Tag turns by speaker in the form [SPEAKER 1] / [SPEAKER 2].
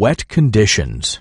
[SPEAKER 1] wet conditions.